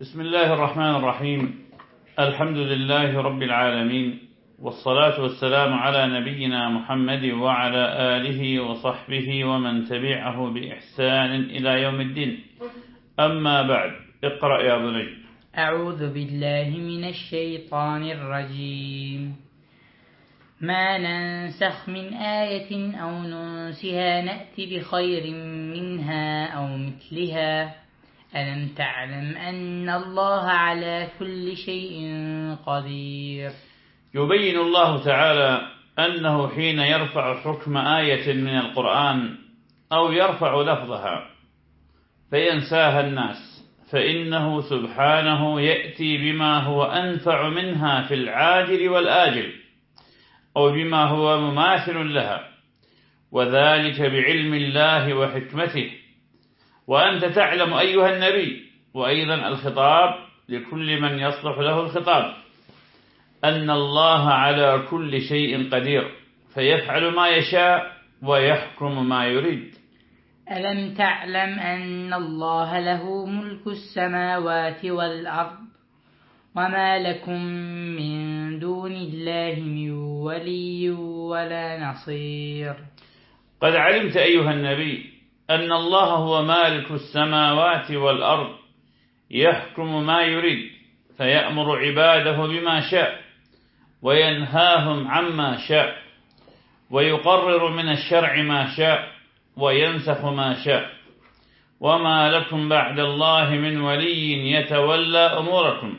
بسم الله الرحمن الرحيم. الحمد لله رب العالمين والصلاة والسلام على نبينا محمد وعلى آله وصحبه ومن تبعه بإحسان إلى يوم الدين. أما بعد اقرأ يا بني. أعوذ بالله من الشيطان الرجيم. ما ننسخ من آية أو ننسها نأتي بخير منها أو مثلها. ألم تعلم أن الله على كل شيء قدير؟ يبين الله تعالى أنه حين يرفع حكم آية من القرآن أو يرفع لفظها فينساها الناس فإنه سبحانه يأتي بما هو أنفع منها في العاجل والآجل أو بما هو مماثل لها وذلك بعلم الله وحكمته. وأنت تعلم أيها النبي. وأيضا الخطاب لكل من يصلح له الخطاب. أن الله على كل شيء قدير. فيفعل ما يشاء ويحكم ما يريد. ألم تعلم أن الله له ملك السماوات والأرض؟ وما لكم من دون الله من ولي ولا نصير. قد علمت أيها النبي أن الله هو مالك السماوات والأرض يحكم ما يريد فيأمر عباده بما شاء وينهاهم عما شاء ويقرر من الشرع ما شاء وينسخ ما شاء. وما لكم بعد الله من ولي يتولى أموركم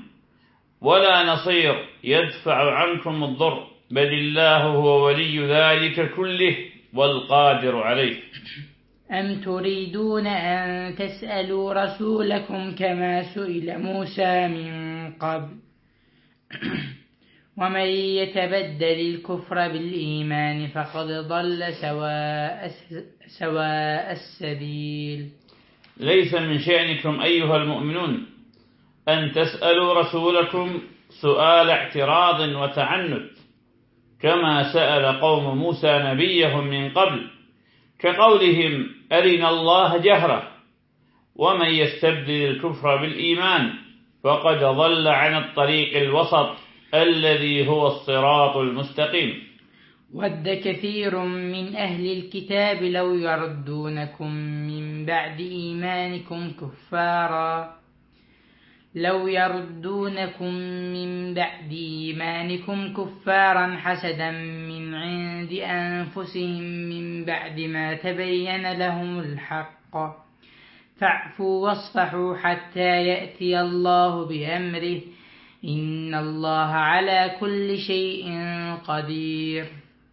ولا نصير يدفع عنكم الضر بل الله هو ولي ذلك كله والقادر عليه. أم تريدون أن تسألوا رسولكم كما سئل موسى من قبل؟ ومن يتبدل الكفر بالإيمان فقد ضل سواء, سواء السبيل. ليس من شأنكم أيها المؤمنون أن تسألوا رسولكم سؤال اعتراض وتعنت كما سأل قوم موسى نبيهم من قبل. كقولهم أرنا الله جهرة ومن يستبدل الكفر بالإيمان فقد ضل عن الطريق الوسط الذي هو الصراط المستقيم. ود كثير من أهل الكتاب لو يردونكم من بعد إيمانكم كفارا. لو يردونكم من بعد إيمانكم كفارا حسدا من عند أنفسهم من بعد ما تبين لهم الحق. فاعفوا واصفحوا حتى يأتي الله بأمره. إن الله على كل شيء قدير.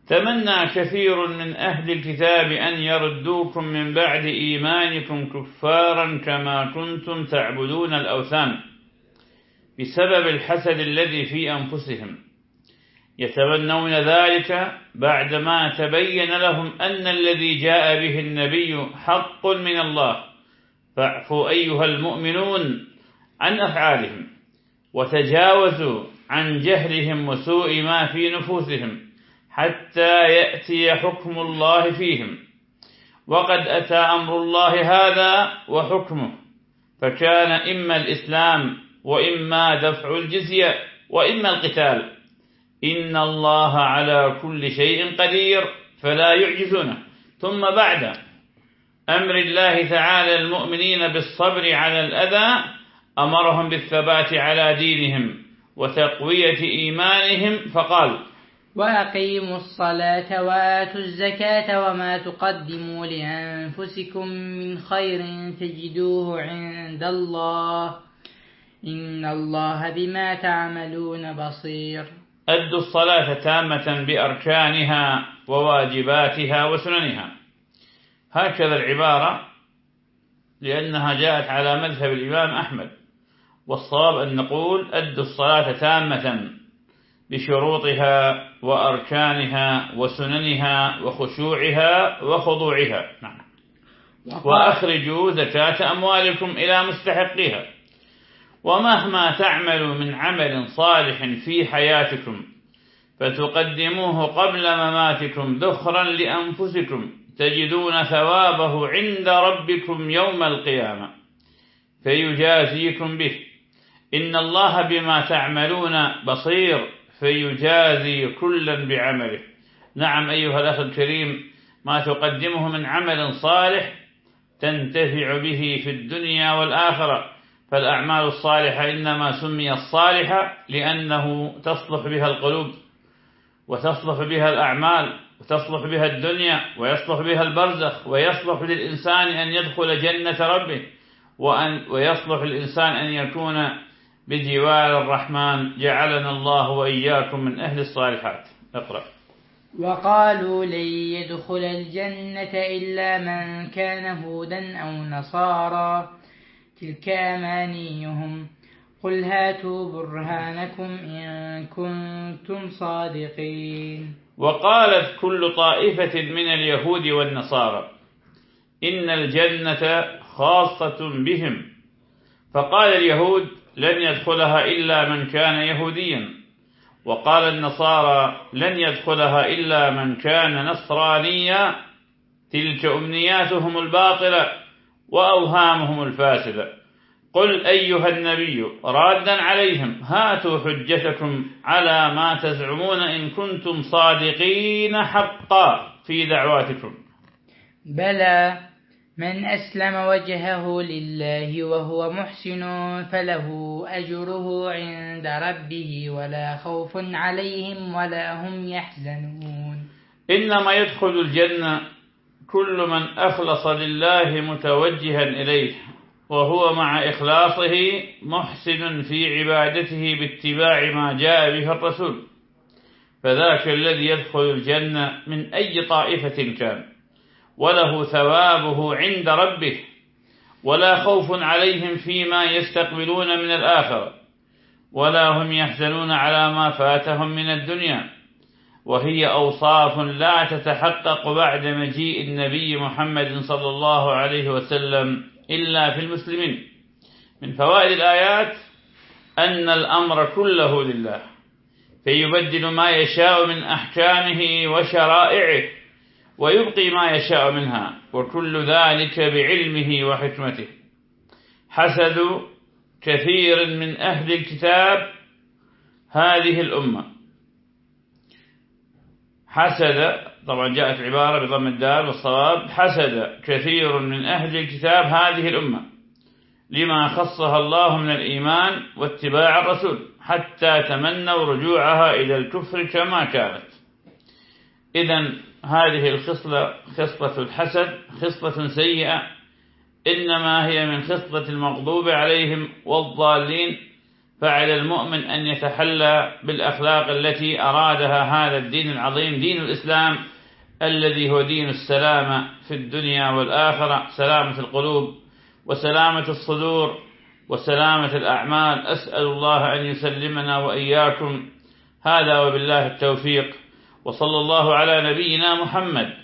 تمنى كثير من أهل الكتاب أن يردوكم من بعد إيمانكم كفارا كما كنتم تعبدون الأوثان. بسبب الحسد الذي في أنفسهم. يتمنون ذلك بعدما تبين لهم أن الذي جاء به النبي حق من الله. فاعفوا أيها المؤمنون عن أفعالهم وتجاوزوا عن جهلهم وسوء ما في نفوسهم حتى يأتي حكم الله فيهم. وقد أتى أمر الله هذا وحكمه فكان إما الإسلام وإما دفع الجزية وإما القتال. إن الله على كل شيء قدير فلا يعجزونه. ثم بعد أمر الله تعالى المؤمنين بالصبر على الأذى أمرهم بالثبات على دينهم وتقوية إيمانهم فقال وأقيموا الصلاة وآتوا الزكاة وما تقدموا لأنفسكم من خير تجدوه عند الله. إن الله بما تعملون بصير. أدوا الصلاة تامة بأركانها وواجباتها وسننها. هكذا العبارة لأنها جاءت على مذهب الإمام أحمد. والصواب أن نقول أدوا الصلاة تامة بشروطها وأركانها وسننها وخشوعها وخضوعها. نعم. وأخرجوا زكاة أموالكم إلى مستحقها ومهما تعملوا من عمل صالح في حياتكم فتقدموه قبل مماتكم ذخرا لأنفسكم تجدون ثوابه عند ربكم يوم القيامة. فيجازيكم به. إن الله بما تعملون بصير فيجازي كلا بعمله. نعم أيها الأخ الكريم ما تقدمه من عمل صالح تنتفع به في الدنيا والآخرة. فالأعمال الصالحة إنما سمي الصالحة لأنه تصلح بها القلوب وتصلح بها الأعمال وتصلح بها الدنيا ويصلح بها البرزخ ويصلح للإنسان أن يدخل جنة ربه وأن ويصلح الإنسان أن يكون بجوار الرحمن. جعلنا الله وإياكم من أهل الصالحات. اقرأ. وقالوا لن يدخل الجنة إلا من كان هودا أو نصارى تلك أمانيهم قل هاتوا برهانكم إن كنتم صادقين وقالت كل طائفة من اليهود والنصارى إن الجنة خاصة بهم. فقال اليهود لن يدخلها إلا من كان يهوديا. وقال النصارى لن يدخلها إلا من كان نصرانيا. تلك أمنياتهم الباطلة. وأوهامهم الفاسدة. قل أيها النبي رادا عليهم هاتوا حجتكم على ما تزعمون إن كنتم صادقين حقا في دعواتكم. بلى من أسلم وجهه لله وهو محسن فله أجره عند ربه ولا خوف عليهم ولا هم يحزنون. إنما يدخل الجنة كل من أخلص لله متوجها إليه وهو مع إخلاصه محسن في عبادته باتباع ما جاء به الرسول. فذاك الذي يدخل الجنة من أي طائفة كان وله ثوابه عند ربه ولا خوف عليهم فيما يستقبلون من الآخرة ولا هم يحزنون على ما فاتهم من الدنيا. وهي أوصاف لا تتحقق بعد مجيء النبي محمد صلى الله عليه وسلم إلا في المسلمين. من فوائد الآيات أن الأمر كله لله فيبدل ما يشاء من أحكامه وشرائعه ويبقي ما يشاء منها وكل ذلك بعلمه وحكمته. حسد كثير من أهل الكتاب هذه الأمة. حسد طبعا جاءت عبارة بضم الدال والصواب حسد كثير من أهل الكتاب هذه الأمة لما خصها الله من الإيمان واتباع الرسول حتى تمنوا رجوعها إلى الكفر كما كانت. إذا هذه الخصلة خصلة الحسد خصلة سيئة إنما هي من خصلة المغضوب عليهم والضالين فعلى المؤمن أن يتحلى بالأخلاق التي أرادها هذا الدين العظيم دين الإسلام الذي هو دين السلامة في الدنيا والآخرة سلامة القلوب وسلامة الصدور وسلامة الأعمال. أسأل الله أن يسلمنا وإياكم. هذا وبالله التوفيق. وصلى الله على نبينا محمد.